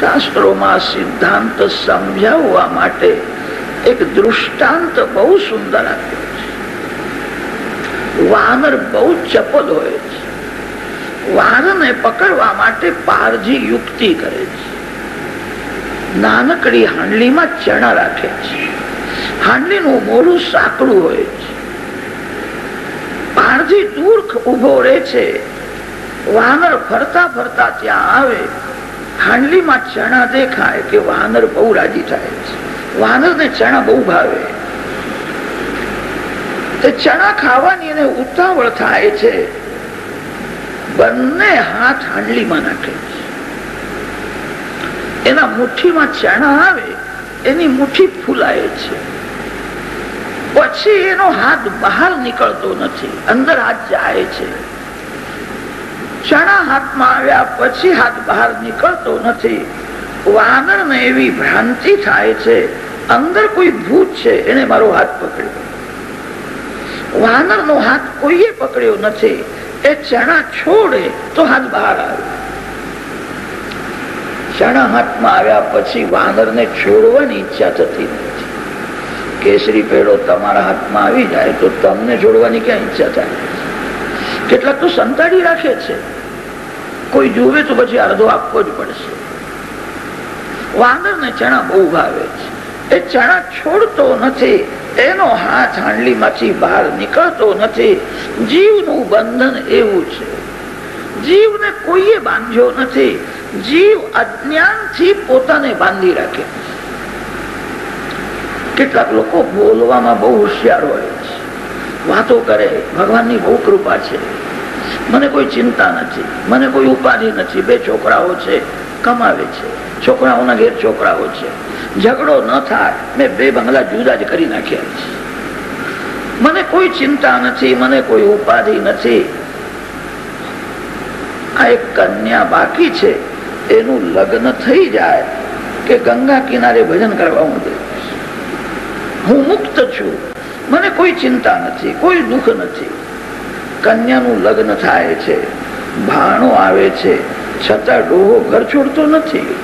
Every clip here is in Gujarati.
શાસ્ત્રોમાં સિદ્ધાંત સમજાવવા માટે એક દૃષ્ટાંત બહુ સુંદર આપ્યો છે. વાનર બહુ ચપલ હોય છે. વાનરને પકડવા માટે પારજી યુક્તિ કરે છે. નાનકડી હાંડલીમાં ચણા રાખે છે. હાંડલીનું મોઢું સાંકડું હોય છે. પારજી દૂર ઊભો રહે છે. વાનર ફરતા ફરતા ત્યાં આવે. હાંડલીમાં ચણા દેખાય કે વાનર બહુ રાજી થાય વાનર ને ચણા બહુ ભાવે. ચણા ખાવાની એને ઉતાવળ થાય છે. બંને હાથ હાંડલીમાં નાખે છે. એના મુઠ્ઠીમાં ચણા આવે, એની મુઠ્ઠી ફૂલાય છે. પછી એનો હાથ બહાર નીકળતો નથી, અંદર હાથ જાય છે. ચણા હાથમાં આવ્યા પછી હાથ બહાર નીકળતો નથી. વાનર ને એવી ભ્રાંતિ થાય છે, અંદર કોઈ ભૂત છે, એને મારો હાથ પકડ્યો. વાનર નો હાથ કોઈએ પકડ્યો નથી, એ ચણા છોડે તો હાથ બહાર આવે. ચણા હાથમાં આવ્યા પછી વાનર ને છોડવાની ઈચ્છા થતી નથી. કેસરી પેડો તમારા હાથમાં આવી જાય તો તમને છોડવાની ક્યાં ઈચ્છા થાય? કેટલાક તો સંતાડી રાખે છે. કોઈ જોવે તો પછી અડધો આપવો જ પડશે. વાનર ને ચણા બહુ ભાવે છે. એ ચણા છોડતો નથી, એનો હાથ હાંડલીમાંથી બહાર નીકળતો નથી. જીવનું બંધન એવું છે. જીવને કોઈએ બાંધ્યો નથી. જીવ અજ્ઞાનથી પોતાને બાંધી રાખે કેટલાક લોકો બોલવામાં બહુ હોશિયાર હોય છે. વાતો કરે, ભગવાનની બહુ કૃપા છે. મને કોઈ ચિંતા નથી. મને કોઈ ઉપાધિ નથી. બે છોકરાઓ છે, કમાવે છે. છોકરાઓના ઘેર છોકરાઓ છે. ઝઘડો ન થાય. મેં બે બંગલા જુદા જ કરી નાખ્યા છે. મને કોઈ ચિંતા નથી. મને કોઈ ઉપાધિ નથી. આ એક કન્યા બાકી છે. એનું લગ્ન થઈ જાય કે ગંગા કિનારે ભજન કરવા હું હું મુક્ત છું. મને કોઈ ચિંતા નથી. કોઈ દુઃખ નથી. કન્યાનું લગ્ન થાય છે, ભાણો આવે છે, છતાં ડોહો ઘર છોડતો નથી.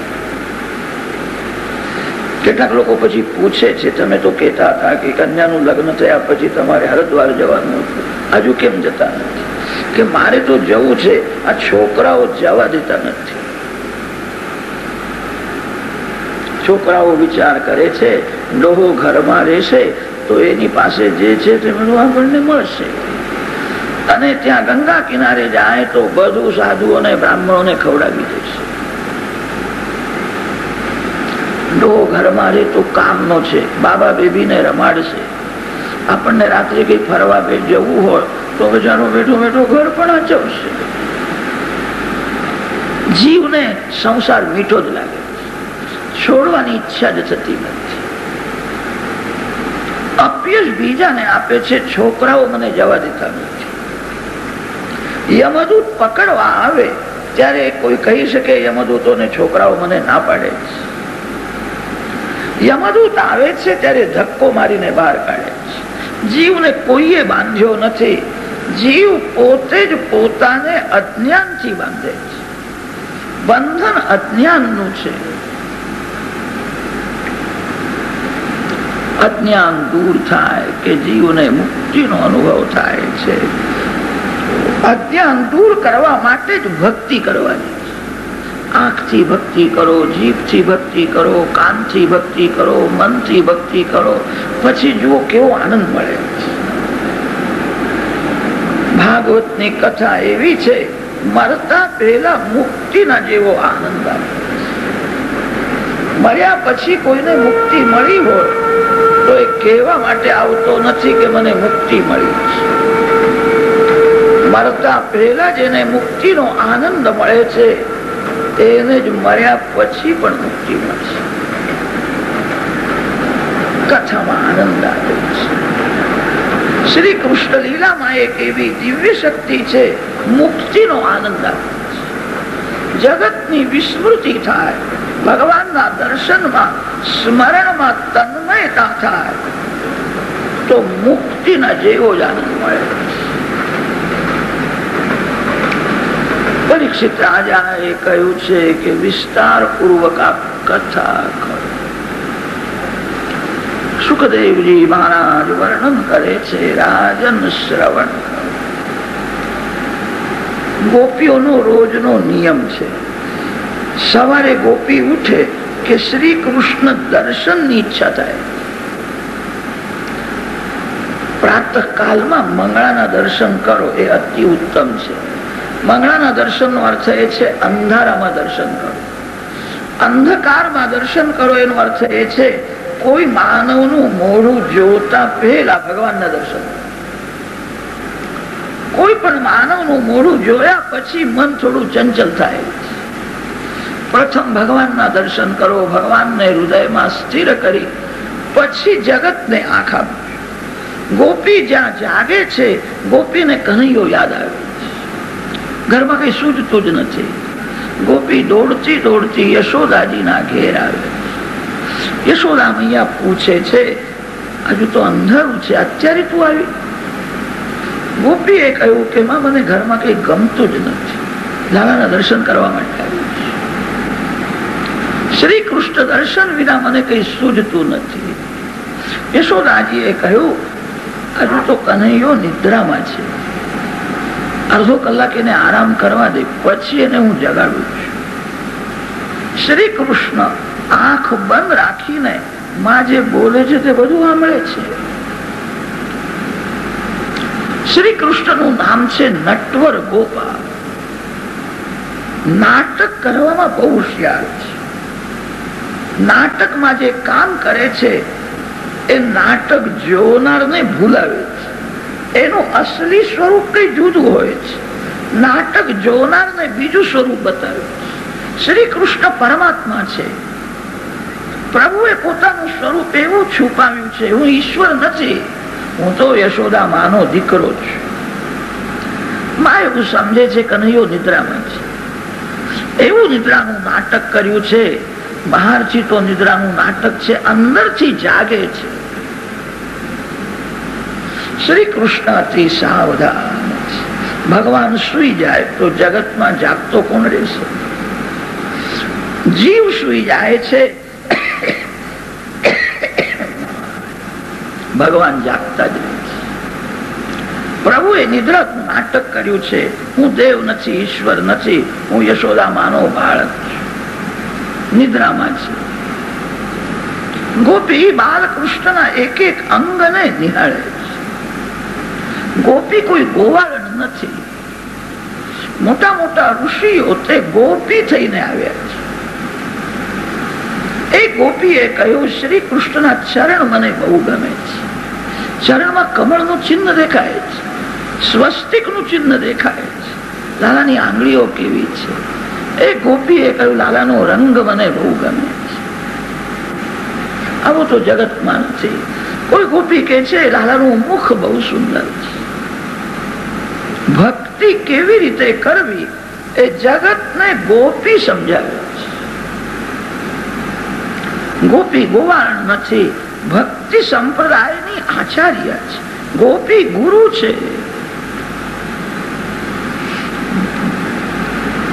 કેટલાક લોકો પછી પૂછે છે, તમે તો કહેતા હતા કે કન્યાનું લગ્ન થયા પછી તમારે હરદ્વાર જવાનું હજુ કેમ જતા નથી? કે મારે તો જવું છે, આ છોકરાઓ જવા દેતા નથી. છોકરાઓ વિચાર કરે છે, ડોહો ઘરમાં રહેશે, તો એની પાસે જે છે તે બધું આપણને મળશે. અને ત્યાં ગંગા કિનારે જાય તો બધું સાધુ અને બ્રાહ્મણોને ખવડાવી દેશે ડો ઘરમાં રહેતું કામનો છે. બાબા બેબીને રમાડશે. આપણને રાત્રે કઈ ફરવા જવું હોય તો બજારો બેઠો બેઠો ઘર પણ આચવશે જીવને સંસાર મીઠો જ લાગે છોડવાની ઈચ્છા જ થતી નથી. અપયશ બીજાને આપે છે, છોકરાઓ મને જવા દેતા નથી. યમદૂત પકડવા આવે, ત્યારે કોઈ કહી શકે, યમદૂતોને છોકરાઓ મને ના પાડે યમદૂત આવે છે ત્યારે ધક્કો મારીને બહાર કાઢે છે. જીવને કોઈએ બાંધ્યો નથી. જીવ પોતે જ પોતાને અજ્ઞાનથી બાંધે છે. બંધન અજ્ઞાનનું છે. અજ્ઞાન દૂર થાય કે જીવને મુક્તિનો અનુભવ થાય છે. અજ્ઞાન દૂર કરવા માટે જ ભક્તિ કરવાની. આંખથી ભક્તિ કરો, જીભથી ભક્તિ કરો, કાનથી ભક્તિ કરો, મનથી ભક્તિ કરો, પછી જુઓ કેવો આનંદ મળે. ભાગવતની કથા એવી છે, મરતા પહેલા મુક્તિના જેવો આનંદ આવે. મર્યા પછી કોઈને મુક્તિ મળી હોય, તો એ કહેવા માટે આવતો નથી કે મને મુક્તિ મળી. મરતા પહેલા જેને મુક્તિનો આનંદ મળે છે તેને જ મર્યા પછી પણ મુક્તિ મળશે કથામાં આનંદ આવે છે. શ્રી કૃષ્ણ લીલામાં એક એવી દિવ્ય શક્તિ છે, મુક્તિનો આનંદ આવે છે. જગતની વિસ્મૃતિ થાય, ભગવાનના દર્શનમાં, સ્મરણમાં તન્મયતા થાય, તો મુક્તિના જેવો જ આનંદ મળે પરીક્ષિત રાજાએ કહ્યું છે કે વિસ્તાર પૂર્વક આપ કથા કરો. સુખદેવજી મહારાજ વર્ણન કરે છે રાજન શ્રવણ ગોપીઓનો રોજનો નિયમ છે. સવારે ગોપી ઉઠે કે શ્રી કૃષ્ણ દર્શનની ઈચ્છા થાય. પ્રાતઃ કાલમાં મંગળાના દર્શન કરો એ અતિ ઉત્તમ છે. મંગળાના દર્શનનો અર્થ એ છે અંધારામાં દર્શન કરો. અંધકારમાં દર્શન કરો એનો અર્થ એ છે કોઈ માનવનું મોઢું જોતા પહેલા ભગવાનના દર્શન કોઈ પણ માનવનું મોઢું જોયા પછી મન થોડું ચંચલ થાય. પ્રથમ ભગવાનના દર્શન કરો, ભગવાનને હૃદયમાં સ્થિર કરી, પછી જગતને આખા ગોપી જ્યાં જાગે છે, ગોપીને કનૈયો યાદ આવે ઘરમાં કઈ સૂજતું જ નથી. ગોપી દોડતી દોડતી યશોદાજીના ઘેર આવે. યશોદા મૈયા પૂછે છે, હજુ તો અંધારું છે, અત્યારે તું આવી? ગોપીએ કહ્યું કે, માં, મને ઘરમાં કઈ ગમતું જ નથી. લાલાના દર્શન કરવા માટે આવ્યું શ્રી કૃષ્ણ દર્શન વિના મને કઈ સૂજતું નથી. યશોદાજીએ કહ્યું, હજુ તો કનૈયો નિદ્રામાં છે. અડધો કલાક એને આરામ કરવા દે, પછી એને હું જગાડું છું. શ્રી કૃષ્ણ આંખ બંધ રાખીને માં જે બોલે છે, તે બધું સાંભળે છે. શ્રી કૃષ્ણનું નામ છે નટવર ગોપાલ. નાટક કરવામાં બહુ હોશિયાર છે. નાટકમાં જે કામ કરે છે, એ નાટક જોનારને ભૂલાવે છે. એનું અસલી સ્વરૂપ કઈ જુદું હોય છે નાટક જોનારને બીજું સ્વરૂપ બતાવ્યું. શ્રી કૃષ્ણ પરમાત્મા છે. પ્રભુએ પોતાનું સ્વરૂપ એવું છુપાવ્યું છે, હું ઈશ્વર નથી, હું તો યશોદા માનો દીકરો છું. મા એવું સમજે છે કનૈયો નિદ્રામાં છે. એવું નિદ્રાનું નાટક કર્યું છે, બહારથી તો નિદ્રાનું નાટક છે, અંદરથી જાગે છે. શ્રી કૃષ્ણથી સાવધાન. ભગવાન સુઈ જાય તો જગતમાં જાગતો કોણ રહેશે? જીવ સુઈ જાય છે. ભગવાન જાગતા જ પ્રભુએ નિદ્રાનું નાટક કર્યું છે. હું દેવ નથી, ઈશ્વર નથી, હું યશોદા માનો બાળક નિદ્રામાં છે. ગોપી બાલકૃષ્ણના એક એક અંગને નિહાળે છે. ગોપી કોઈ ગોવાળણ નથી. મોટા મોટા ઋષિઓ તે ગોપી થઈને આવ્યા છે. એ ગોપીએ કહ્યું, શ્રી કૃષ્ણના ચરણ મને બહુ ગમે છે. ચરણમાં કમળનું ચિહ્ન દેખાય છે, સ્વસ્તિકનું ચિહ્ન દેખાય છે. લાલાની આંગળીઓ કેવી છે? એ ગોપીએ કહ્યું, લાલાનો રંગ મને બહુ ગમે છે. આવું તો જગતમાં નથી. કોઈ ગોપી કે છે, લાલાનું મુખ બહુ સુંદર છે. ભક્તિ કેવી રીતે કરવી એ જગતને ગોપી સમજાવ્યો ગોપી ગોવાણ નથી, ભક્તિ સંપ્રદાયની આચાર્ય છે. ગોપી ગુરુ છે.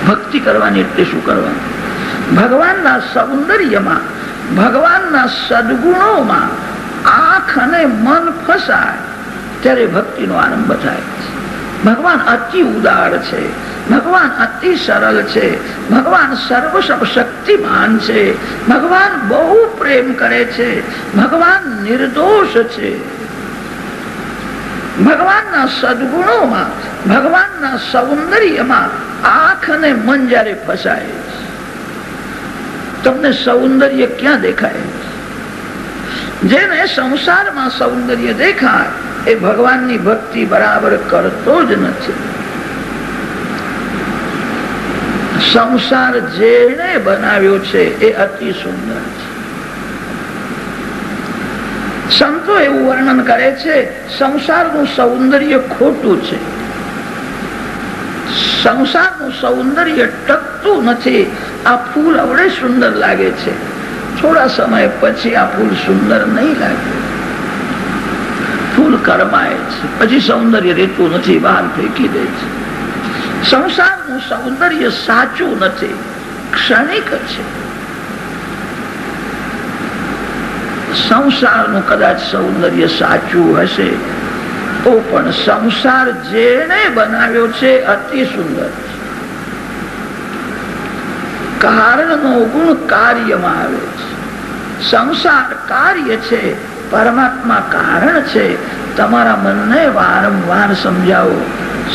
ભક્તિ કરવાની એટલે શું કરવાનું? ભગવાનના સૌંદર્યમાં, ભગવાનના સદગુણોમાં આંખ અને મન ફસાય, ત્યારે ભક્તિનો આરંભ થાય છે. ભગવાન અતિ ઉદાર છે, ભગવાન અતિ સરળ છે, ભગવાન સર્વ શક્તિમાન છે, ભગવાન બહુ પ્રેમ કરે છે, ભગવાન નિર્દોષ છે. ભગવાનના સદગુણોમાં, ભગવાનના સૌંદર્યમાં આંખ અને મન જયારે ફસાય, તમને સૌંદર્ય ક્યાં દેખાય? જેને સંસારમાં સૌંદર્ય દેખાય એ ભગવાનની ભક્તિ બરાબર કરતો જ નથી. સંસાર જેને બનાવ્યો છે એ અતિ સુંદર સંતો એવું વર્ણન કરે છે, સંસારનું સૌંદર્ય ખોટું છે. સંસારનું સૌંદર્ય ટકતું નથી, આ ફૂલ અવડે સુંદર લાગે છે. થોડા સમય પછી આ ફૂલ સુંદર નહીં લાગે. ફૂલ કરમાય છે. પછી સૌંદર્ય રહેતું નથી બહાર ફેંકી દે છે. સંસારનું સૌંદર્ય સાચું નથી, ક્ષણિક છે. સંસારનું કદાચ સૌંદર્ય સાચું હશે, તો પણ સંસાર જેને બનાવ્યો છે, અતિ સુંદર કારણનો ગુણ કાર્યમાં આવે છે. સંસાર કાર્ય છે પરમાત્મા કારણ છે, તમારા મનને વારંવાર સમજાવો.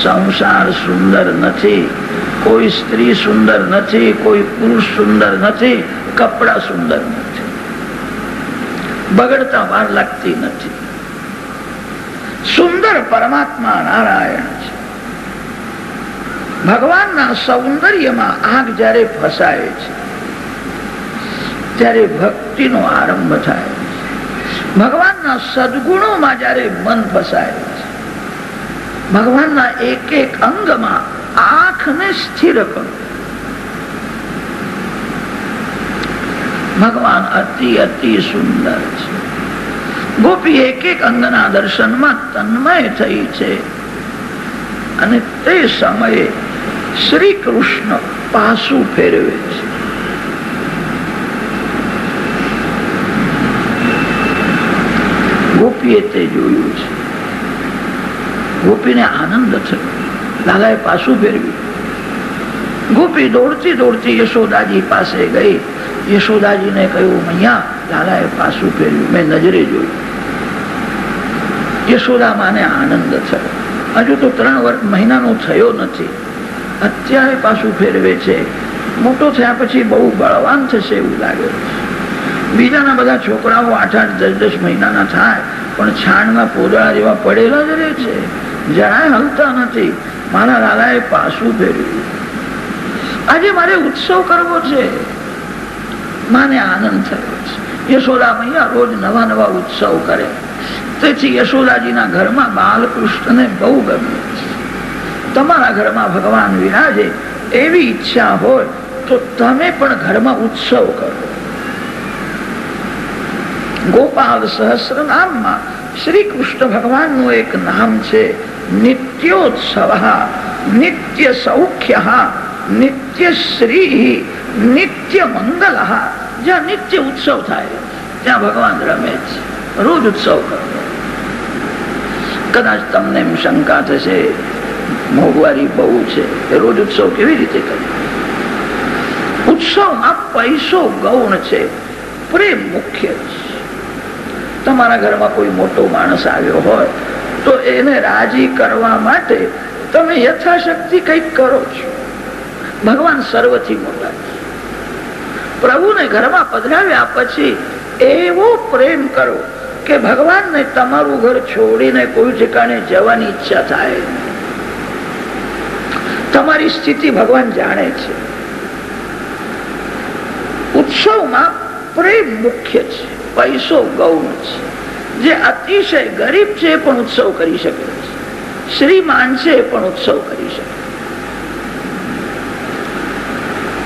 સંસાર સુંદર નથી, કોઈ સ્ત્રી સુંદર નથી, કોઈ પુરુષ સુંદર નથી, કપડા સુંદર નથી. બગડતા વાર લાગતી નથી. સુંદર પરમાત્મા નારાયણ છે. ભગવાનના સૌંદર્યમાં આગ જ્યારે ફસાય છે, ત્યારે ભક્તિનો આરંભ થાય. ભગવાનના સદગુણોમાં જયારે મન ફસાય ભગવાનના એક એક અંગમાં આંખને સ્થિર કરો. ભગવાન અતિ અતિ સુંદર છે. ગોપી એક એક અંગના દર્શનમાં તન્મય થઈ છે અને તે સમયે શ્રી કૃષ્ણ પાસું ફેરવે છે. ગોપીએ તે જોયું છે. ગોપીને આનંદ થયો. લાલાએ પાછું ફેરવ્યું. ગોપી દોડતી દોડતી યશોદાજી પાસે ગઈ. યશોદાજીને કહ્યું, મૈયા, લાલાએ પાછું ફેર્યું મેં નજરે જોયું. યશોદા માને આનંદ થયો. હજુ તો ત્રણ વર્ષ મહિનાનો થયો નથી. અત્યારે પાછું ફેરવે છે. મોટો થયા પછી બહુ બળવાન થશે એવું લાગે બીજાના બધા છોકરાઓ આઠ આઠ દસ દસ મહિનાના થાય, પણ છાણમાં પોદળા જેવા પડેલા જ રહે છે. જરાય હલતા નથી. મારા લાલાએ પાછું ફેર્યું આજે મારે ઉત્સવ કરવો છે. માને આનંદ થયો છે. યશોદા મૈયા રોજ નવા નવા ઉત્સવ કરે. તેથી યશોદાજીના ઘરમાં બાલકૃષ્ણને બહુ ગમ્યું તમારા ઘરમાં ભગવાન વિરાજે એવી ઈચ્છા હોય તો તમે પણ ઘરમાં ઉત્સવ કરો. ગોપાલ સહસ્ર નામમાં શ્રી કૃષ્ણ ભગવાનનું એક નામ છે નિત્યોત્સવ નિત્ય સૌખ્ય નિત્ય શ્રી નિત્ય મંગલ જ્યાં નિત્ય ઉત્સવ થાય ત્યાં ભગવાન રમે છે રોજ ઉત્સવ કદાચ તમને એમ શંકા થશે મોંઘવારી બહુ છે એ રોજ ઉત્સવ કેવી રીતે કરે ઉત્સવમાં પૈસો ગૌણ છે પ્રેમ મુખ્ય છે તમારા ઘરમાં કોઈ મોટો માણસ આવ્યો હોય, તો એને રાજી કરવા માટે તમે યથાશક્તિ કંઈક કરો છો. ભગવાન સર્વથી મોટા પ્રભુને ઘરમાં પધરાવ્યા પછી એવો પ્રેમ કરો કે ભગવાનને તમારું ઘર છોડીને કોઈ ઠેકાણે જવાની ઈચ્છા થાય. તમારી સ્થિતિ ભગવાન જાણે છે. ઉત્સવમાં પ્રેમ મુખ્ય છે. પૈસો ગૌણ છે. જે અતિશય ગરીબ છે પણ ઉત્સવ કરી શકે છે. શ્રીમાન છે પણ ઉત્સવ કરી શકે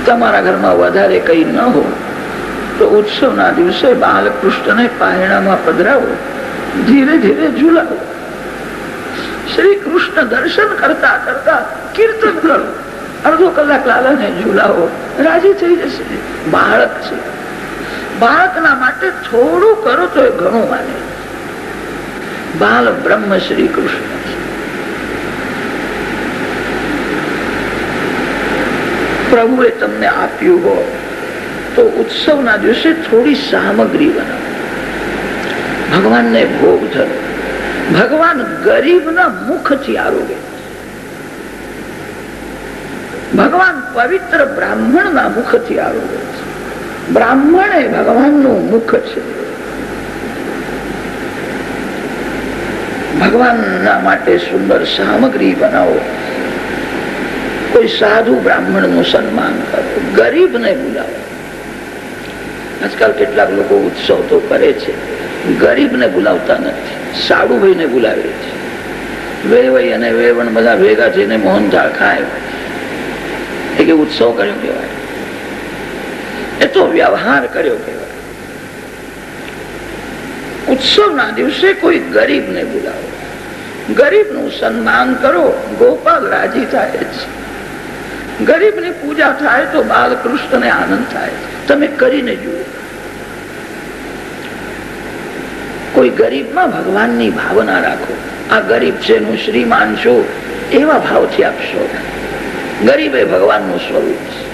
તમારા ઘરમાં વધારે કઈ ન હો, તો ઉત્સવના દિવસે બાલકૃષ્ણને પાયણામાં પધરાવો, ધીરે ધીરે ઝુલાવો. શ્રી કૃષ્ણ દર્શન કરતા કરતા કીર્તન કરો. અડધો કલાક લાલાને ઝુલાવો. રાજી થઈ જશે. બાળક છે. બાળકના માટે થોડું કરો તો એ ઘણું માને. બાલ બ્રહ્મ શ્રી કૃષ્ણ. પ્રભુએ તમને આપ્યું હોય તો ઉત્સવના દિવસે થોડી સામગ્રી બનાવો. ભગવાનને ભોગ ધરો. ભગવાન ગરીબના મુખથી આરોગ્ય ભગવાન પવિત્ર બ્રાહ્મણના મુખથી આરોગ્ય છે બ્રાહ્મણ એ ભગવાનનું મુખ છે. ભગવાનના માટે સુંદર સામગ્રી બનાવો. કોઈ સાધુ બ્રાહ્મણનું સન્માન કરો. ગરીબ ને બોલાવો. આજકાલ કેટલાક લોકો ઉત્સવ તો કરે છે. ગરીબ ને બોલાવતા નથી. સાડુભાઈ ને બોલાવે છે. વેવાઈ અને વેવણ બધા ભેગા થઈને મોહનથાળ ખાય. એ કે ઉત્સવ કર્યો કહેવાય. તો વ્યવહાર કર્યો કહેવાય. ઉત્સવના દિવસે કોઈ ગરીબ ને બોલાવો. ગરીબનું સન્માન કરો, ગોપાલ રાજી થાય છે ગરીબની પૂજા થાય તો બાલકૃષ્ણને આનંદ થાય. તમે કરીને જુઓ. કોઈ ગરીબમાં ભગવાનની ભાવના રાખો. આ ગરીબ છે હું શ્રીમાન છું, એવા ભાવથી આપશો. ગરીબ એ ભગવાનનું સ્વરૂપ છે.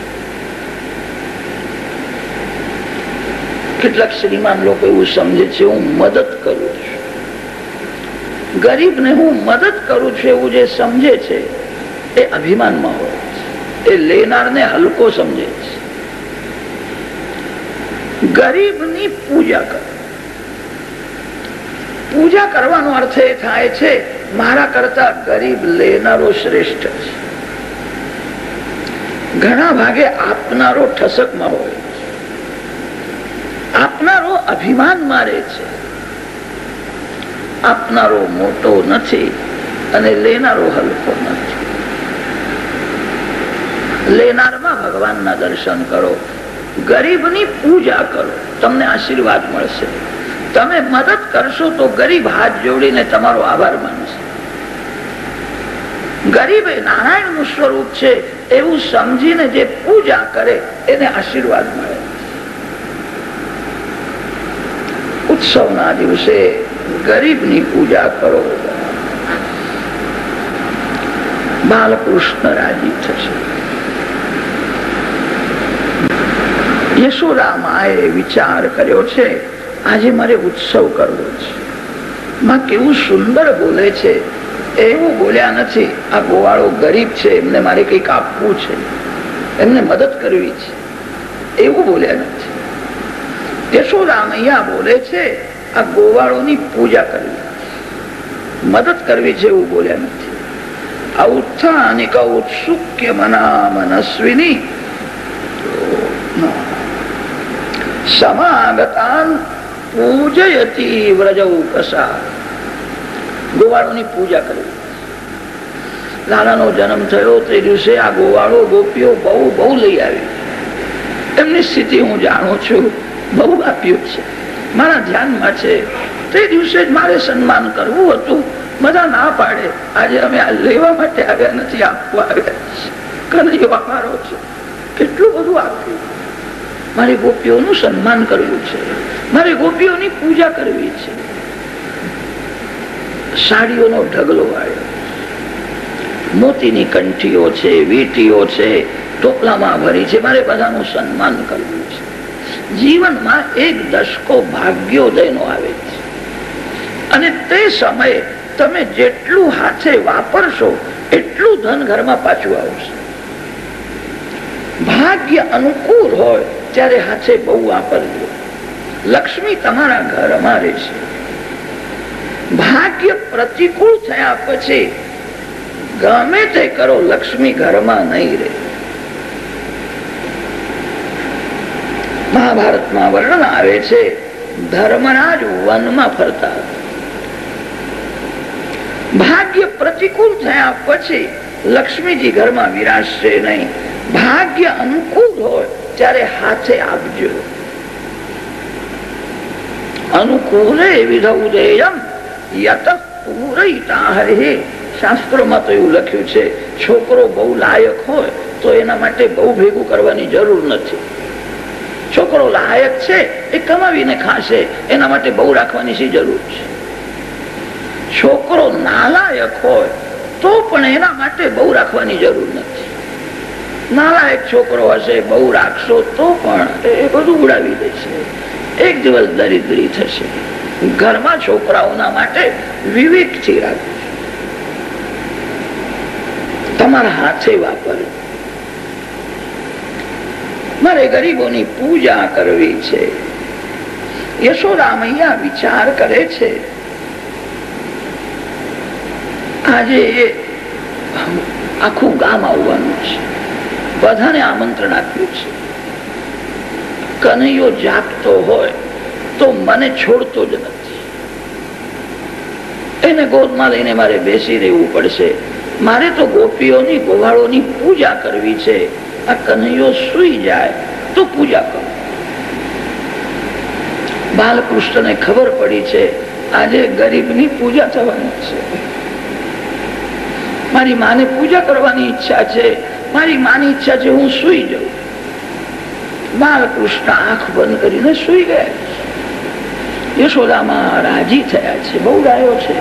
કેટલાક શ્રીમાન લોકો એવું સમજે છે, હું મદદ કરું છું. ગરીબને હું મદદ કરું છું એવું જે સમજે છે, એ અભિમાનમાં હોય એ લેનારને હલકો સમજે છે. ગરીબની પૂજા કર. પૂજા કરવાનો અર્થ એ થાય છે, મારા કરતા ગરીબ લેનારો શ્રેષ્ઠ છે. ઘણા ભાગે આપનારો ઠસકમાં હોય. અભિમાન મારે છે. આપનારો મોટો નથી અને લેનારો હલકો નથી. લેનારમાં ભગવાનના દર્શન કરો, ગરીબની પૂજા કરો, તમને આશીર્વાદ મળશે. તમે મદદ કરશો તો ગરીબ હાથ જોડીને તમારો આભાર માનશે. ગરીબ એ નારાયણનું સ્વરૂપ છે, એવું સમજીને જે પૂજા કરે, એને આશીર્વાદ મળે. ઉત્સવના દિવસે ગરીબની પૂજા કરો. બાલકૃષ્ણ રાજી થશે. યશોરામાએ વિચાર કર્યો છે, આજે મારે ઉત્સવ કરવો છે. માં કેવું સુંદર બોલે છે. એવું બોલ્યા નથી, આ ગોવાળો ગરીબ છે, એમને મારે કંઈક આપવું છે. એમને મદદ કરવી છે. એવું બોલ્યા નથી. યશોદામૈયા બોલે છે, આ ગોવાળોની પૂજા કરવી. મદદ કરવી છે એવું બોલ્યા નથી. આ ઉત્થાનિક ઉત્સુક્ય મના મનસ્વીની સમાગતાન પૂજયતી વ્રજૌકસા ગોવાળોની પૂજા કરવી. નાનાનો જન્મ થયો તે દિવસે આ ગોવાળો ગોપીઓ બહુ બહુ લઈ આવી. એમની સ્થિતિ હું જાણું છું. બહુ આપ્યું છે. મારા ધ્યાનમાં છે. તે દિવસે જ મારે સન્માન કરવું હતું. બધા ના પાડે. આજે અમે આ લેવા માટે આવ્યા નથી, આપવા આવ્યા કનૈયો અમારો છે. કેટલું બધું આપ્યું. મારે ગોપીઓનું સન્માન કરવું છે. મારે ગોપીઓની પૂજા કરવી છે. સાડીઓનો ઢગલો આવ્યો મોતીની કંઠીઓ છે, વીટીઓ છે, ટોપલામાં ભરી છે. મારે બધાનું સન્માન કરવું છે. જીવનમાં એક દશકો ભાગ્યોદયનો આવે છે. અને તે સમયે તમે જેટલું હાથે વાપરશો, એટલું ધન ઘરમાં પાછું આવશે. ભાગ્ય અનુકૂળ હોય ત્યારે હાથે બહુ વાપરજો. લક્ષ્મી તમારા ઘરમાં રહેશે ભાગ્ય પ્રતિકૂળ થયા પછી ગમે તે કરો, લક્ષ્મી ઘરમાં નહીં રહે. મહાભારતમાં વર્ણન આવે છે ધર્મરાજ વનમાં ફરતા ભાગ્ય પ્રતિકૂળ થયા પછી લક્ષ્મીજી ઘરમાં વિરાશશે નહીં. ભાગ્ય અનુકૂળ હોય ત્યારે હાથે આપજો. અનુકૂલે શાસ્ત્રોમાં તો એવું લખ્યું છે, છોકરો બહુ લાયક હોય તો એના માટે બહુ ભેગું કરવાની જરૂર નથી. છોકરો લાયક છે, એ કમાવીને ખાશે. એના માટે બહુ રાખવાની શી જરૂર છે? છોકરો નાલાયક હોય, તો પણ એના માટે બહુ રાખવાની જરૂર નથી. નાલાયક છોકરો હશે, બહુ રાખશો, તો પણ એ બધું ઉડાવી દેશે. એક દિવસ દરિદ્રી થશે. ઘરમાં છોકરાઓના માટે વિવેકથી રાખવું તમારા હાથે વાપર મારે ગરીબોની પૂજા કરવી છે. યશોરામૈયા વિચાર કરે છે. આજે આખું ગામ આવવાનું છે. બધાને આમંત્રણ આપ્યું છે. કનૈયો જાગતો હોય તો મને છોડતો જ નથી. એને ગોદમાં લઈને મારે બેસી રહેવું પડશે. મારે તો ગોપીઓની ગોવાળોની પૂજા કરવી છે. આ કનૈયો સુઈ જાય તો પૂજા કરો. બાલકૃષ્ણને ખબર પડી છે, આજે ગરીબની પૂજા થવાની છે. મારી માને પૂજા કરવાની ઈચ્છા છે, મારી માની ઈચ્છા છે હું સુઈ જાઉં. બાલકૃષ્ણ આંખ બંધ કરીને સુઈ ગયા. યશોદામાં રાજી થયા છે, બહુ ડાયો છે.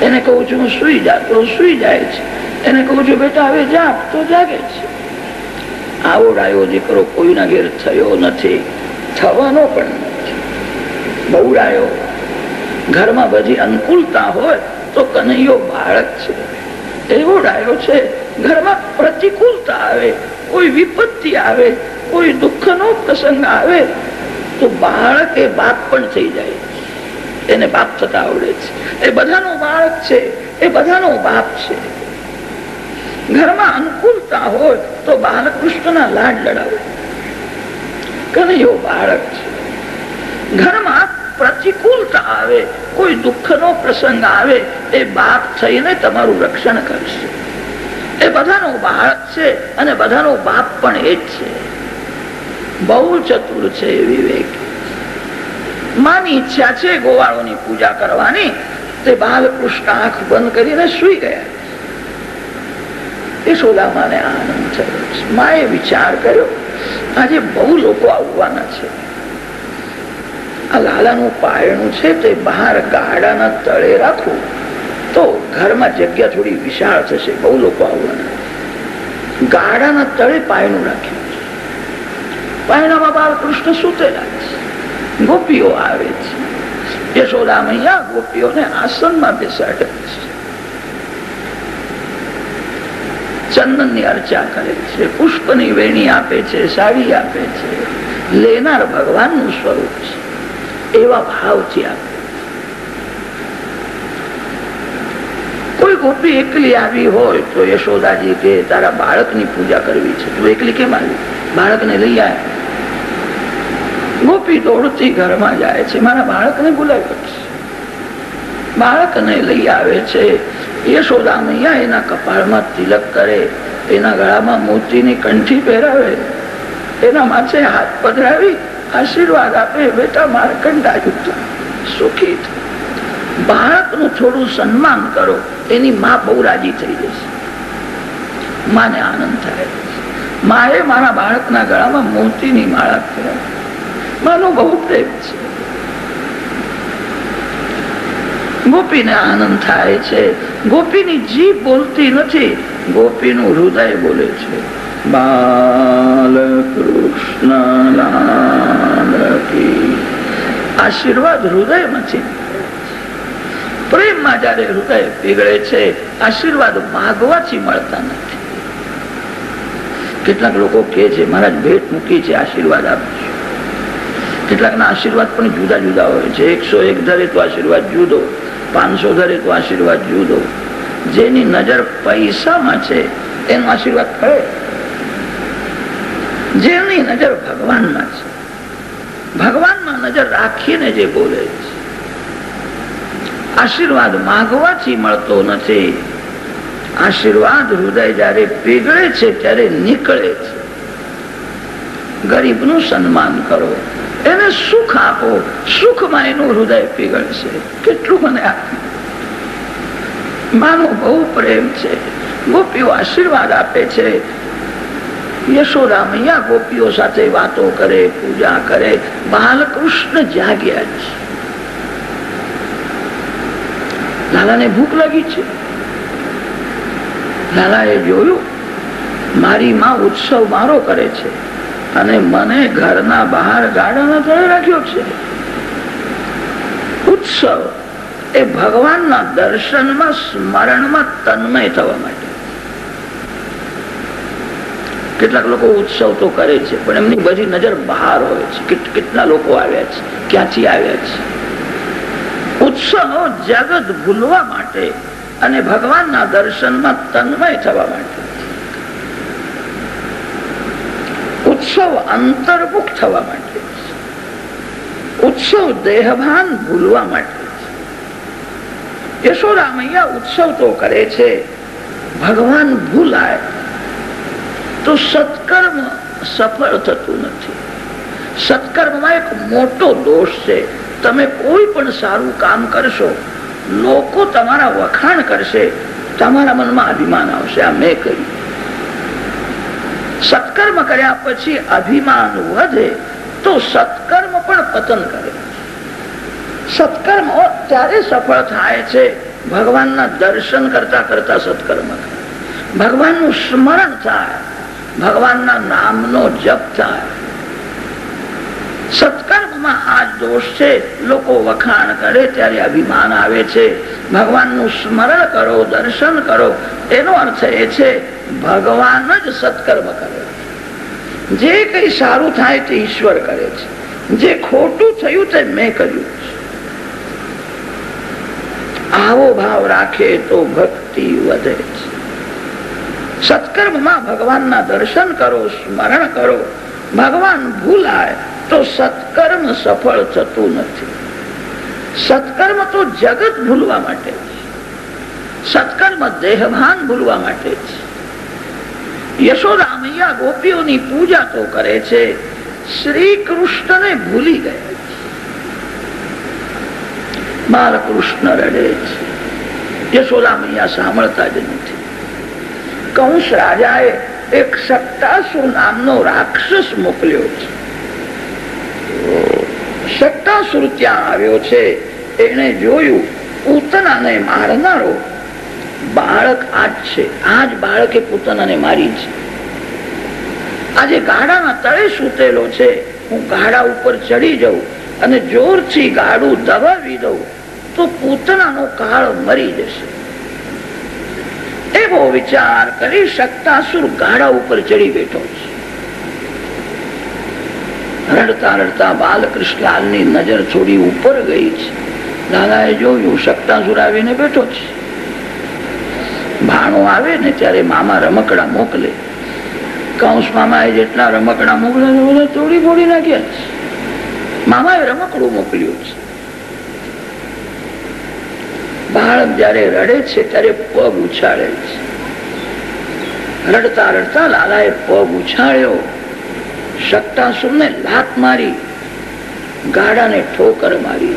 એને કહું છું હું સુઈ જા, તો સુઈ જાય છે. એને કહું છું, બેટા, હવે જાગ તો જાગે છે. આવો ડાયો દીકરો કોઈના ઘેર થયો નથી, થવાનો પણ નથી. બહુ ડાયો ઘરમાં બધી અનુકૂળતા હોય તો કનૈયો બાળક છે. એવો ડાયો છે, ઘરમાં પ્રતિકૂળતા આવે, કોઈ વિપત્તિ આવે, કોઈ દુઃખનો પ્રસંગ આવે, તો બાળક એ બાપ પણ થઈ જાય. એને બાપ થતા આવડે છે. એ બધાનો બાળક છે, એ બધાનો બાપ છે. ઘરમાં અનુકૂળતા હોય તો બાલકૃષ્ણના લાડ લડાવે. કનૈયો બાળક છે. ઘરમાં પ્રતિકૂળતા આવે, કોઈ દુઃખનો પ્રસંગ આવે, એ બાપ થઈને તમારું રક્ષણ કરશે. એ બધાનો બાળક છે અને બધાનો બાપ પણ એ જ છે. બહુ ચતુર છે વિવેક. માની ઈચ્છા છે ગોવાળોની પૂજા કરવાની, તે બાલકૃષ્ણ આંખ બંધ કરીને સુઈ ગયા. યશોદામાને આનંદ થયો માએ વિચાર કર્યો, આજે બહુ લોકો આવવાના છે. આ લાલાનું પાયણું છે તે બહાર ગાડાના તળે રાખવું, તો ઘરમાં જગ્યા થોડી વિશાળ થશે, બહુ લોકો આવવાના. ગાડાના તળે પાયણું રાખ્યું. પાયણામાં બાલકૃષ્ણ સૂતેલા છે ગોપીઓ આવે છે. યશોદા મૈયા ગોપીઓને આસનમાં બેસાડે છે. ચંદનની અર્ચા કરે છે, પુષ્પની વેણી આપે છે, સાડી આપે છે. લેનાર ભગવાનનું સ્વરૂપ છે. એવા ભાવથી આપે કોઈ ગોપી એકલી આવી હોય તો યશોદાજી કે તારા બાળકની પૂજા કરવી છે. તું એકલી કેમ આવી? બાળકને લઈ આવે ગોપી દોડતી ઘરમાં જાય છે. મારા બાળકને બોલાવ્યો છે. બાળકને લઈ આવે છે. યશોદા મૈયા એના કપાળમાં તિલક કરે, એના ગળામાં મોતીની કંઠી પહેરાવે, એના માથે હાથ પધરાવી, આશીર્વાદ આપે, બેટા મારકંડા યુક્ત સુખી બાળકનું થોડું સન્માન કરો, એની માં બહુ રાજી થઈ જશે. માને આનંદ થાય. માએ મારા બાળકના ગળામાં મોતીની માળા પહેરાવી. માનો બહુ પ્રેમ છે. ગોપીને આનંદ થાય છે. ગોપીની જીભ બોલતી નથી. ગોપીનું હૃદય બોલે છે. બાલકૃષ્ણ આશીર્વાદ હૃદયમાંથી પ્રેમમાં જયારે હૃદય પીગળે છે, આશીર્વાદ માગવાથી મળતા નથી. કેટલાક લોકો કે છે, મહારાજ, ભેટ મૂકી છે, આશીર્વાદ આપજો કેટલાકના આશીર્વાદ પણ જુદા જુદા હોય છે. એકસો એક ધરે તો આશીર્વાદ જુદો. પાંચસો દરેક આશીર્વાદ જુદો. જેની નજર પૈસામાં છે, એનો આશીર્વાદ ફળે જેની નજર ભગવાનમાં છે. ભગવાનમાં નજર રાખીને જે બોલે છે. આશીર્વાદ માગવાથી મળતો નથી. આશીર્વાદ હૃદય જયારે પીગળે છે, ત્યારે નીકળે છે. ગરીબનું સન્માન કરો. એને સુખ આપો. સુખમાં એનું હૃદય પીગળશે. કેટલું મને આપ્યું માનો બહુ પ્રેમ છે. ગોપીઓ આશીર્વાદ આપે છે. યશોદા મૈયા ગોપીઓ સાથે વાતો કરે, પૂજા કરે. બાલકૃષ્ણ જાગ્યા છે લાલાને ભૂખ લાગી છે. લાલાએ જોયું, મારી માં ઉત્સવ મારો કરે છે. અને મને ઘરના બહાર ગાર્ડન રાખ્યો છે. ઉત્સવ એ ભગવાનના દર્શનમાં, સ્મરણમાં તન્મય થવા માટે. કેટલાક લોકો ઉત્સવ તો કરે છે, પણ એમની બધી નજર બહાર હોય છે. કેટલા લોકો આવ્યા છે, ક્યાંથી આવ્યા છે? ઉત્સવ જગત ભૂલવા માટે અને ભગવાનના દર્શનમાં તન્મય થવા માટે. ઉત્સવ અંતર્મુખ થવા માટે ઉત્સવ દેહભાન ભૂલવા માટે યશોરામૈયા ઉત્સવ તો કરે છે. ભગવાન ભૂલાય. તો સત્કર્મ સફળ થતું નથી. સત્કર્મમાં એક મોટો દોષ છે. તમે કોઈ પણ સારું કામ કરશો, લોકો તમારા વખાણ કરશે, તમારા મનમાં અભિમાન આવશે. આ મેં કર્યું. સત્કર્મ કર્યા પછી અભિમાન વધે તો સત્કર્મ પણ પતન કરે. સત્કર્મ ત્યારે સફળ થાય છે ભગવાનના દર્શન કરતા કરતા સત્કર્મ ભગવાનનું સ્મરણ થાય, ભગવાનના નામનો જપ થાય. સત્કર્મમાં આ દોષ છે, લોકો વખાણ કરે ત્યારે અભિમાન આવે છે. ભગવાનનું સ્મરણ કરો, દર્શન કરો, એનો અર્થ એ છે ભગવાન જ સત્કર્મ કરે. જે કઈ સારું થાય તે ઈશ્વર કરે છે. જે ખોટું થયું તે મેં કર્યું આવો ભાવ રાખે તો ભક્તિ વધે છે. સત્કર્મમાં ભગવાનના દર્શન કરો, સ્મરણ કરો. ભગવાન ભૂલાય તો સત્કર્મ સફળ થતું નથી. સત્કર્મ તો જગત ભૂલવા માટે સત્કર્મ દેહભાન ભૂલવા માટે છે. યશોદામૈયા ગોપીઓની પૂજા તો કરે છે. શ્રી કૃષ્ણને ભૂલી ગયા બાલકૃષ્ણ રડે છે. યશોદામૈયા સાંભળતા જ નથી. કંસ રાજાએ એક સત્તાસુ નામનો રાક્ષસ મોકલ્યો છે. સત્તાસુર ત્યાં આવ્યો છે. એને જોયું પૂતનાને મારનારો બાળક આજ છે. આજ બાળકે પૂતનાને મારી છે. આજે ગાડાના તળે સૂતેલો છે. હું ગાડા ઉપર ચડી જઉં અને જોરથી ગાડું દબાવી દઉં તો પૂતનાનો કાળ મરી જશે. એવો વિચાર કરી સત્તાસુર ગાડા ઉપર ચડી બેઠો છે. રડતા રડતા બાલકૃષ્ણલાલની નજર થોડી ઉપર ગઈ છે. દાદાએ જોયું સત્તાસુર આવીને બેઠો છે. ભાણો આવે ને ત્યારે મામા રમકડા મોકલે. કૌશ મામા એ જેટલા રમકડા મોકલે બધા તોડી ફોડી નાખ્યા છે. એ રમકડું મોકલ્યું છે. બાળક જયારે રડે છે, ત્યારે પગ ઉછાળે છે. રડતા રડતા લાલાએ પગ ઉછાળ્યો. સત્તાસુરને લાત મારી. ગાડાને ઠોકર મારી.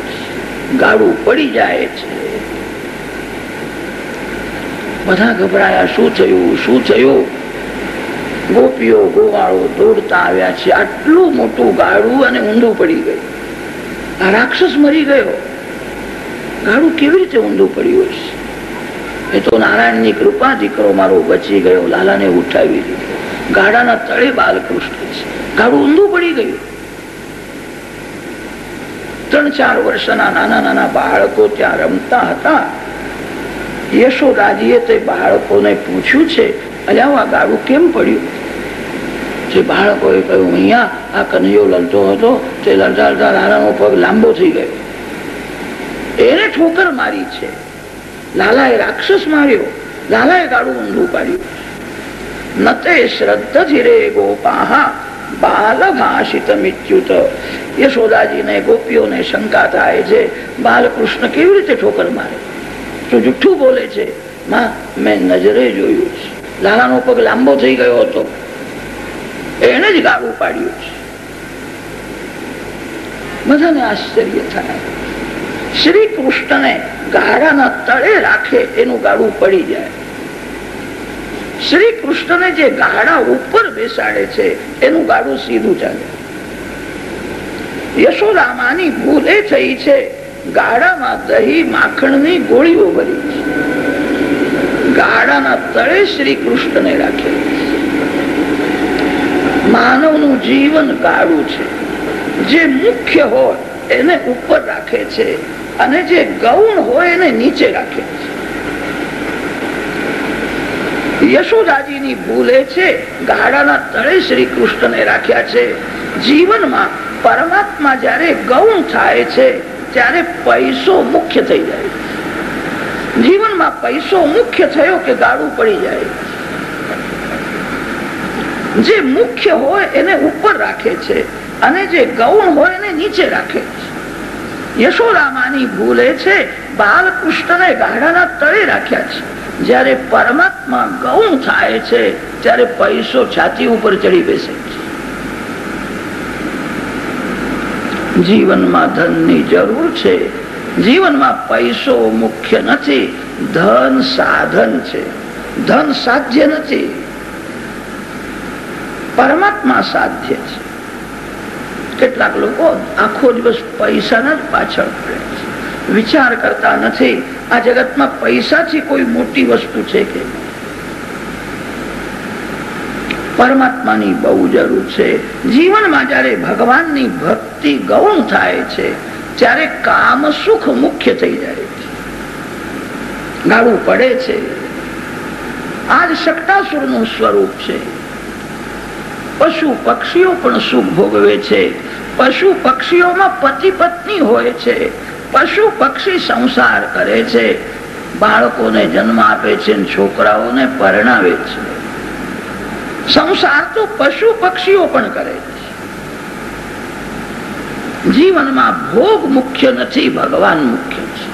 ગાડું પડી જાય છે. બધા ગભરાયા, શું થયું? શું થયું? ગોપીઓ ગોવાળો દોડતા આવ્યા છે. આટલું મોટું ગાળું અને ઊંધું પડી ગયું. આ રાક્ષસ મરી ગયો. ગાડું કેવી રીતે ઊંધું પડ્યું હશે એ તો નારાયણની કૃપા દીકરો મારો બચી ગયો, લાલાને ઉઠાવી દીધો. ગાડાના તળે બાલકૃષ્ણ છે. ગાડું ઊંધું પડી ગયું. ત્રણ ચાર વર્ષના નાના નાના બાળકો ત્યાં રમતા હતા. યશોદાજીએ તે બાળકોને પૂછ્યું છે અલ્યા આ ગાડું કેમ પડ્યું? જે બાળકોએ કહ્યું, અહીંયા આ કનૈયો લડતો હતો, તે લડતા લડતા લાલાનો પગ લાંબો થઈ ગયો. એને ઠોકર મારી છે. લાલાએ રાક્ષસ માર્યો. લાલાએ ગાડું ઊંધું પાડ્યું. નતે શ્રદ્ધથી રે ગોપાહા, બાલભાષિત મિત્યુત. યશોદાજીને, ગોપીઓને શંકા થાય છે, બાલકૃષ્ણ કેવી રીતે ઠોકર મારે? તો જુઠ્ઠું બોલે છે. માં, મેં નજરે જોયું છે. લાલાનો પગ લાંબો થઈ ગયો હતો. એને જ ગાળું પાડ્યું છે. બધાને આશ્ચર્ય થાય. શ્રી કૃષ્ણને ગાળાના તળે રાખે એનું ગાળું પડી જાય. શ્રી કૃષ્ણને જે ગાળા ઉપર બેસાડે છે, એનું ગાળું સીધું ચાલે. યશોદામાની ભૂલે થઈ છે. ગાળામાં દહીં માખણની ગોળીઓ ભરી ગાડાના તળે શ્રી કૃષ્ણને રાખે માનવનું જીવન ગાળું છે. જે મુખ્ય હોય એને ઉપર રાખે છે અને જે ગૌણ હોય એને નીચે રાખે છે. યશોદાજીની ભૂલે છે ગાડાના તળે શ્રી કૃષ્ણને રાખ્યા છે. જીવનમાં પરમાત્મા જયારે ગૌણ થાય છે ત્યારે પૈસો મુખ્ય થઈ જાય. જીવનમાં પૈસો મુખ્ય થયો કે ગાળું પડી જાય. જે મુખ્ય હોય એને ઉપર રાખે છે અને જે ગૌણ હોય એને નીચે રાખે છે. યશોરામાની ભૂલે છે બાલકૃષ્ણને ગાડાના તળે રાખ્યા છે. જયારે પરમાત્મા ગૌણ થાય છે ત્યારે પૈસો છાતી ઉપર ચડી બેસે છે જીવનમાં ધનની જરૂર છે. જીવનમાં પૈસો મુખ્ય નથી, ધન સાધન છે. ધન સાધ્ય નથી. પરમાત્મા સાધ્ય છે. કેટલાક લોકો આખો દિવસ પૈસાના જ પાછળ પડે છે. વિચાર કરતા નથી, આ જગતમાં પૈસાથી કોઈ મોટી વસ્તુ છે કે પરમાત્માની બહુ જરૂર છે. જીવનમાં જયારે ભગવાનની ભક્તિ ગૌણ થાય છે, ત્યારે કામ સુખ મુખ્ય થઈ જાય છે. ગાળું પડે છે. આજ શક્તાસુરનું સ્વરૂપ છે. પશુ પક્ષીઓ પણ સુખ ભોગવે છે. પશુ પક્ષીઓમાં પતિ પત્ની હોય છે. પશુ પક્ષી સંસાર કરે છે. બાળકોને જન્મ આપે છે છોકરાઓને પરણાવે છે. સંસાર તો પશુ પક્ષીઓ પણ કરે છે. જીવનમાં ભોગ મુખ્ય નથી, ભગવાન મુખ્ય છે.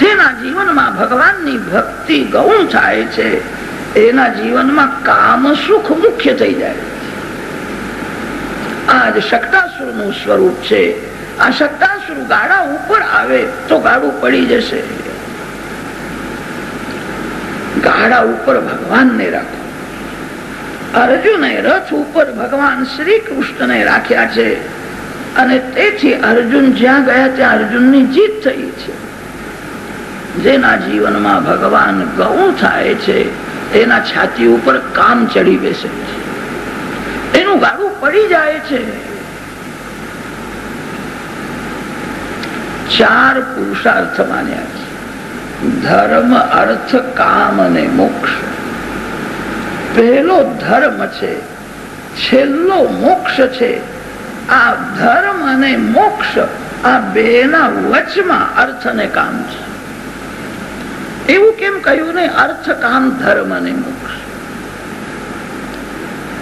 જેના જીવનમાં ભગવાનની ભક્તિ ગૌણ થાય છે, એના જીવનમાં કામ સુખ મુખ્ય થઈ જાય આજ શક્તાસુરનું સ્વરૂપ છે. આ શક્તાસુર ગાડા ઉપર આવે તો ગાડું પડી જશે. ગાડા ઉપર ભગવાનને રાખો. અર્જુને રથ ઉપર ભગવાન શ્રી કૃષ્ણને રાખ્યા છે. અને તેથી અર્જુન જ્યાં ગયા ત્યાં અર્જુનની જીત થઈ છે. જેના જીવનમાં ભગવાન ગૌણ થાય છે, એના છાતી ઉપર કામ ચડી બેસે છે. એનું ગાડું પડી જાય છે. ચાર પુરુષાર્થ માન્યા છે. ધર્મ, અર્થ, કામ અને મોક્ષ. પહેલો ધર્મ છે, છેલ્લો મોક્ષ છે. આ ધર્મ અને મોક્ષ આ બે ના વચમાં અર્થ અને કામ છે. એવું કેમ કહ્યું ને? અર્થ, કામ, ધર્મ અને મોક્ષ.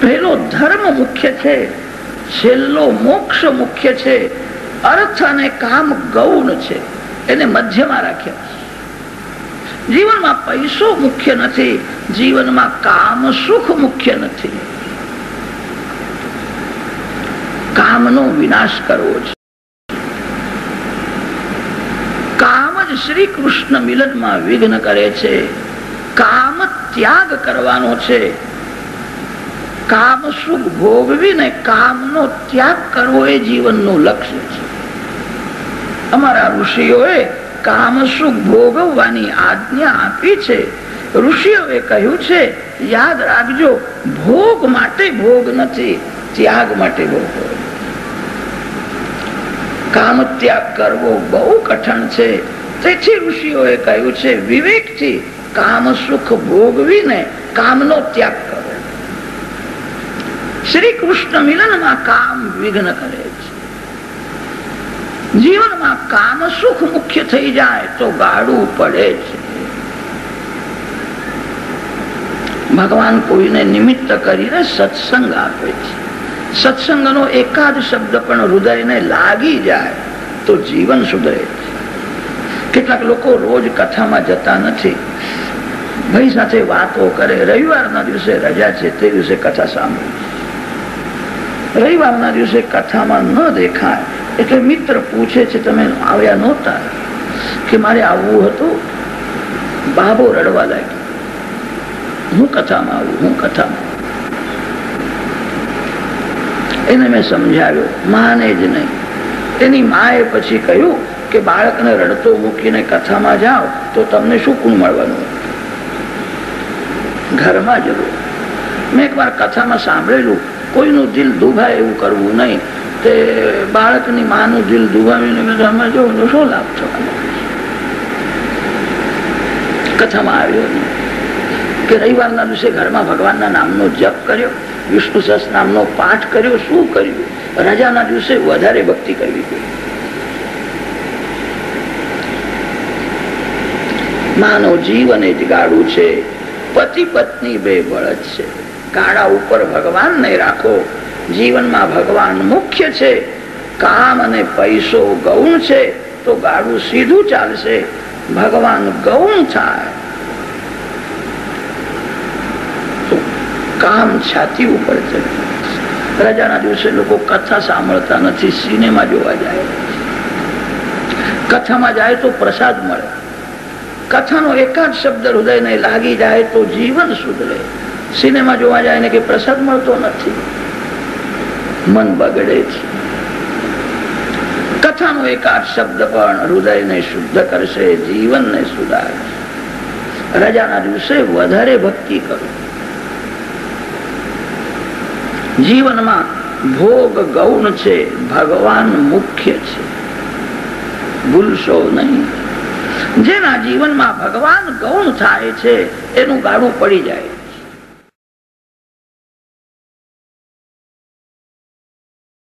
પહેલો ધર્મ મુખ્ય છે, છેલ્લો મોક્ષ મુખ્ય છે, અર્થ અને કામ ગૌણ છે. એને મધ્યમાં રાખ્યા જીવનમાં પૈસો મુખ્ય નથી. જીવનમાં કામ સુખ મુખ્ય નથી. કામનો વિનાશ કરવો છે. કામ જ શ્રી કૃષ્ણ મિલનમાં વિઘ્ન કરે છે. કામ ત્યાગ કરવાનો છે. કામ સુખ ભોગવીને કામનો ત્યાગ કરવો એ જીવનનું લક્ષ્ય છે. અમારા ઋષિઓએ કામ સુખ ભોગવવાની આજ્ઞા આપી છે. ઋષિઓએ કહ્યું છે, યાદ રાખજો, ભોગ માટે ભોગ નથી, ત્યાગ માટે ભોગ કામ ત્યાગ કરવો બહુ કઠણ છે. તેથી ઋષિઓએ કહ્યું છે, વિવેકથી કામ સુખ ભોગવીને કામનો ત્યાગ કરો. શ્રી કૃષ્ણ મિલનમાં કામ વિઘ્ન કરે છે. જીવનમાં કામ સુખ મુખ્ય થઈ જાય તો ગાડું પડે છે. ભગવાન કોઈને નિમિત્ત કરીને સત્સંગ આપે છે. સત્સંગનો એકાદ શબ્દ પણ હૃદયને લાગી જાય તો જીવન સુધરે કેટલાક લોકો રોજ કથામાં જતા નથી. ભાઈ સાથે વાતો કરે, રવિવારના દિવસે રજા છે તે દિવસે કથા સાંભળે રવિવારના દિવસે કથામાં ન દેખાય. એટલે મિત્ર પૂછે છે, તમે આવ્યા નહોતા કે મારે આવવું હતું? બાબો રડવા લાગ્યો. હું કથામાં આવું, હું કથામાં એને મેં સમજાવ્યો, માને જ નહીં. એની માએ પછી કહ્યું કે, બાળકને રડતો મૂકીને કથામાં જાઓ, તો તમને શું ગુણ મળવાનું? ઘરમાં જવું મેં એકવાર કથામાં સાંભળેલું, કોઈનું દિલ દુભાય એવું કરવું નહીં તે બાળકની માનું દિલ દુભાવીને અમે તો શું લાભ થવાનો કથામાં આવ્યો કે રવિવારના દિવસે ઘરમાં ભગવાનના નામનો જપ કર્યો, વિષ્ણુ સહસ નામનો પાઠ કર્યો, શું કર્યું? રજાના દિવસે વધારે ભક્તિ કરવી જોઈએ માનવ જીવન જ ગાળું છે, પતિ પત્ની બે બળદ છે. ગાળા ઉપર ભગવાનને રાખો જીવનમાં ભગવાન મુખ્ય છે, કામ અને પૈસો ગૌણ છે, તો ગાડું સીધું ચાલશે, ભગવાન ગૌણ થાય. કામ છાતી ઉપર રજાના દિવસે લોકો કથા સાંભળતા નથી, સિનેમા જોવા જાય. કથામાં જાય તો પ્રસાદ મળે. કથાનો એકાદ શબ્દ હૃદયને લાગી જાય તો જીવન સુધરે. સિનેમા જોવા જાય ને કે પ્રસાદ મળતો નથી. મન બગડે છે. કથાનો એકાદ શબ્દ પણ હૃદયને શુદ્ધ કરશે, જીવનને સુધારશે. રજાના દિવસે વધારે ભક્તિ કરો. જીવનમાં ભોગ ગૌણ છે, ભગવાન મુખ્ય છે. ભૂલશો નહીં. જેના જીવનમાં ભગવાન ગૌણ થાય છે, એનું ગાળું પડી જાય.